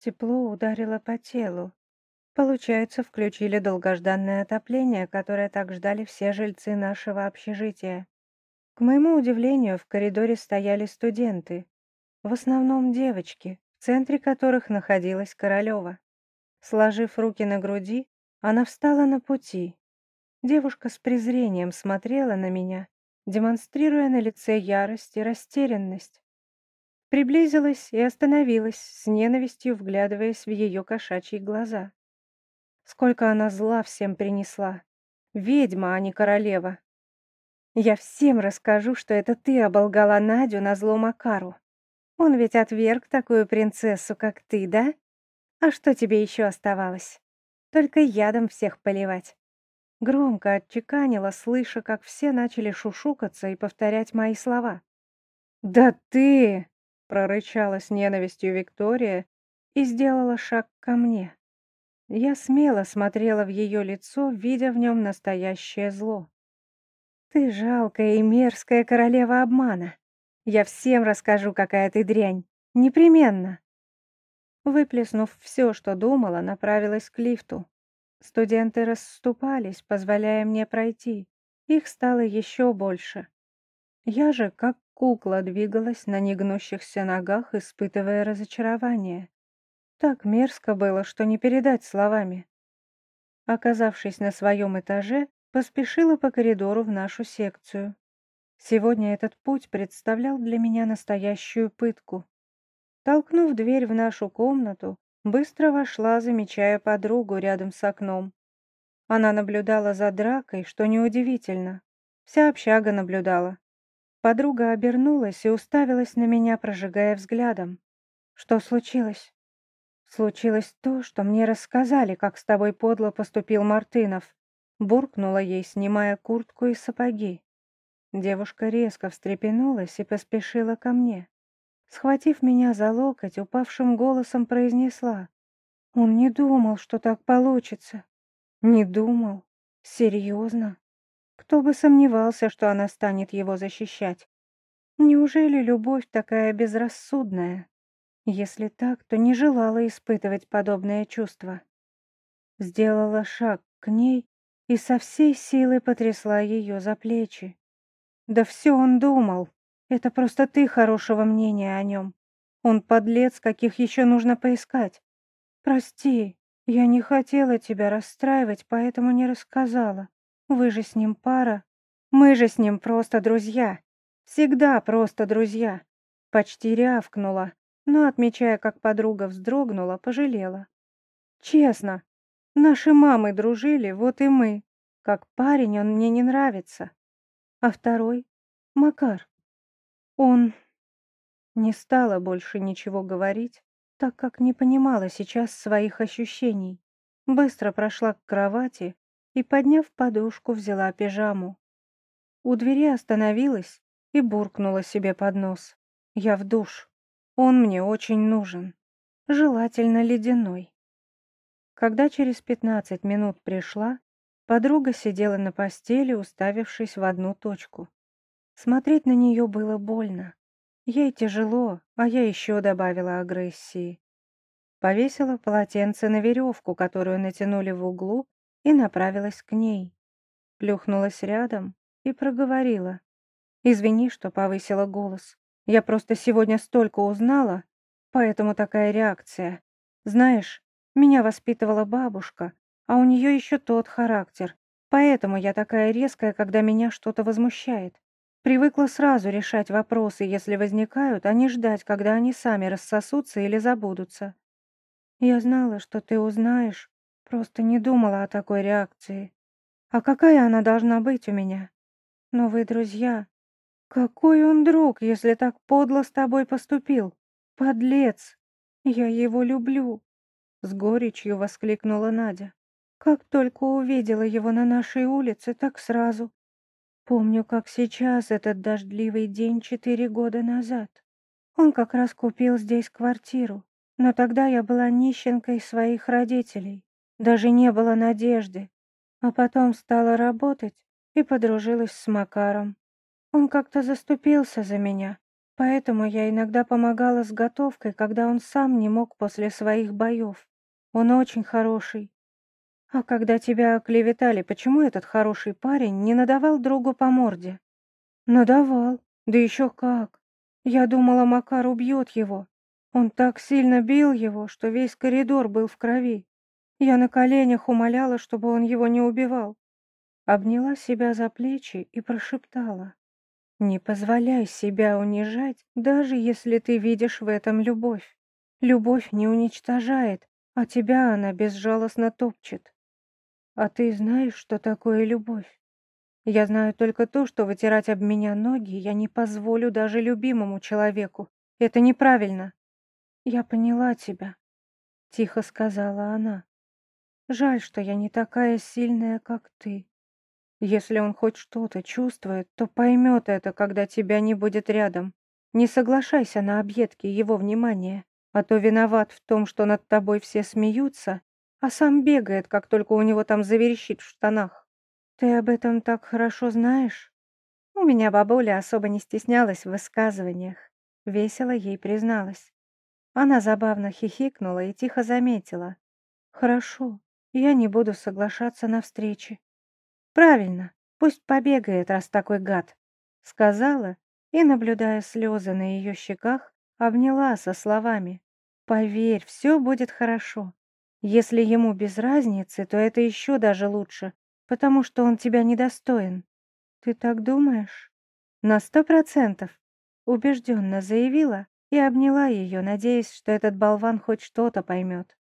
Тепло ударило по телу. Получается, включили долгожданное отопление, которое так ждали все жильцы нашего общежития. К моему удивлению, в коридоре стояли студенты. В основном девочки, в центре которых находилась Королева. Сложив руки на груди, она встала на пути. Девушка с презрением смотрела на меня, демонстрируя на лице ярость и растерянность. Приблизилась и остановилась, с ненавистью вглядываясь в ее кошачьи глаза. Сколько она зла всем принесла. Ведьма, а не королева. Я всем расскажу, что это ты оболгала Надю на зло Макару. Он ведь отверг такую принцессу, как ты, да? А что тебе еще оставалось? Только ядом всех поливать. Громко отчеканила, слыша, как все начали шушукаться и повторять мои слова. «Да ты!» — прорычала с ненавистью Виктория и сделала шаг ко мне. Я смело смотрела в ее лицо, видя в нем настоящее зло. «Ты жалкая и мерзкая королева обмана. Я всем расскажу, какая ты дрянь. Непременно!» Выплеснув все, что думала, направилась к лифту. Студенты расступались, позволяя мне пройти. Их стало еще больше. Я же, как кукла, двигалась на негнущихся ногах, испытывая разочарование. Так мерзко было, что не передать словами. Оказавшись на своем этаже, поспешила по коридору в нашу секцию. Сегодня этот путь представлял для меня настоящую пытку. Толкнув дверь в нашу комнату, быстро вошла, замечая подругу рядом с окном. Она наблюдала за дракой, что неудивительно. Вся общага наблюдала. Подруга обернулась и уставилась на меня, прожигая взглядом. «Что случилось?» Случилось то, что мне рассказали, как с тобой подло поступил Мартынов. Буркнула ей, снимая куртку и сапоги. Девушка резко встрепенулась и поспешила ко мне. Схватив меня за локоть, упавшим голосом произнесла. Он не думал, что так получится. Не думал. Серьезно. Кто бы сомневался, что она станет его защищать. Неужели любовь такая безрассудная? Если так, то не желала испытывать подобное чувство. Сделала шаг к ней и со всей силы потрясла ее за плечи. Да все он думал. Это просто ты хорошего мнения о нем. Он подлец, каких еще нужно поискать. Прости, я не хотела тебя расстраивать, поэтому не рассказала. Вы же с ним пара. Мы же с ним просто друзья. Всегда просто друзья. Почти рявкнула, но, отмечая, как подруга вздрогнула, пожалела. «Честно, наши мамы дружили, вот и мы. Как парень он мне не нравится. А второй — Макар. Он...» Не стала больше ничего говорить, так как не понимала сейчас своих ощущений. Быстро прошла к кровати и, подняв подушку, взяла пижаму. У двери остановилась и буркнула себе под нос. «Я в душ». Он мне очень нужен, желательно ледяной. Когда через пятнадцать минут пришла, подруга сидела на постели, уставившись в одну точку. Смотреть на нее было больно. Ей тяжело, а я еще добавила агрессии. Повесила полотенце на веревку, которую натянули в углу, и направилась к ней. Плюхнулась рядом и проговорила. «Извини, что повысила голос. Я просто сегодня столько узнала, поэтому такая реакция. Знаешь, меня воспитывала бабушка, а у нее еще тот характер, поэтому я такая резкая, когда меня что-то возмущает. Привыкла сразу решать вопросы, если возникают, а не ждать, когда они сами рассосутся или забудутся. Я знала, что ты узнаешь, просто не думала о такой реакции. А какая она должна быть у меня? Но вы друзья, «Какой он друг, если так подло с тобой поступил? Подлец! Я его люблю!» С горечью воскликнула Надя. «Как только увидела его на нашей улице, так сразу. Помню, как сейчас этот дождливый день четыре года назад. Он как раз купил здесь квартиру, но тогда я была нищенкой своих родителей. Даже не было надежды. А потом стала работать и подружилась с Макаром. Он как-то заступился за меня, Поэтому я иногда помогала с готовкой, когда он сам не мог после своих боев. Он очень хороший. А когда тебя оклеветали, почему этот хороший парень не надавал другу по морде? Надавал, да еще как. Я думала, Макар убьет его. Он так сильно бил его, что весь коридор был в крови. Я на коленях умоляла, чтобы он его не убивал. Обняла себя за плечи и прошептала. «Не позволяй себя унижать, даже если ты видишь в этом любовь. Любовь не уничтожает, а тебя она безжалостно топчет. А ты знаешь, что такое любовь? Я знаю только то, что вытирать об меня ноги я не позволю даже любимому человеку. Это неправильно. Я поняла тебя, — тихо сказала она. Жаль, что я не такая сильная, как ты. Если он хоть что-то чувствует, то поймет это, когда тебя не будет рядом. Не соглашайся на объедки его внимания, а то виноват в том, что над тобой все смеются, а сам бегает, как только у него там заверещит в штанах. Ты об этом так хорошо знаешь? У меня бабуля особо не стеснялась в высказываниях. Весело ей призналась. Она забавно хихикнула и тихо заметила. «Хорошо, я не буду соглашаться на встречи». «Правильно, пусть побегает, раз такой гад», — сказала и, наблюдая слезы на ее щеках, обняла со словами. «Поверь, все будет хорошо. Если ему без разницы, то это еще даже лучше, потому что он тебя недостоин. Ты так думаешь? На сто процентов, убежденно заявила и обняла ее, надеясь, что этот болван хоть что-то поймет.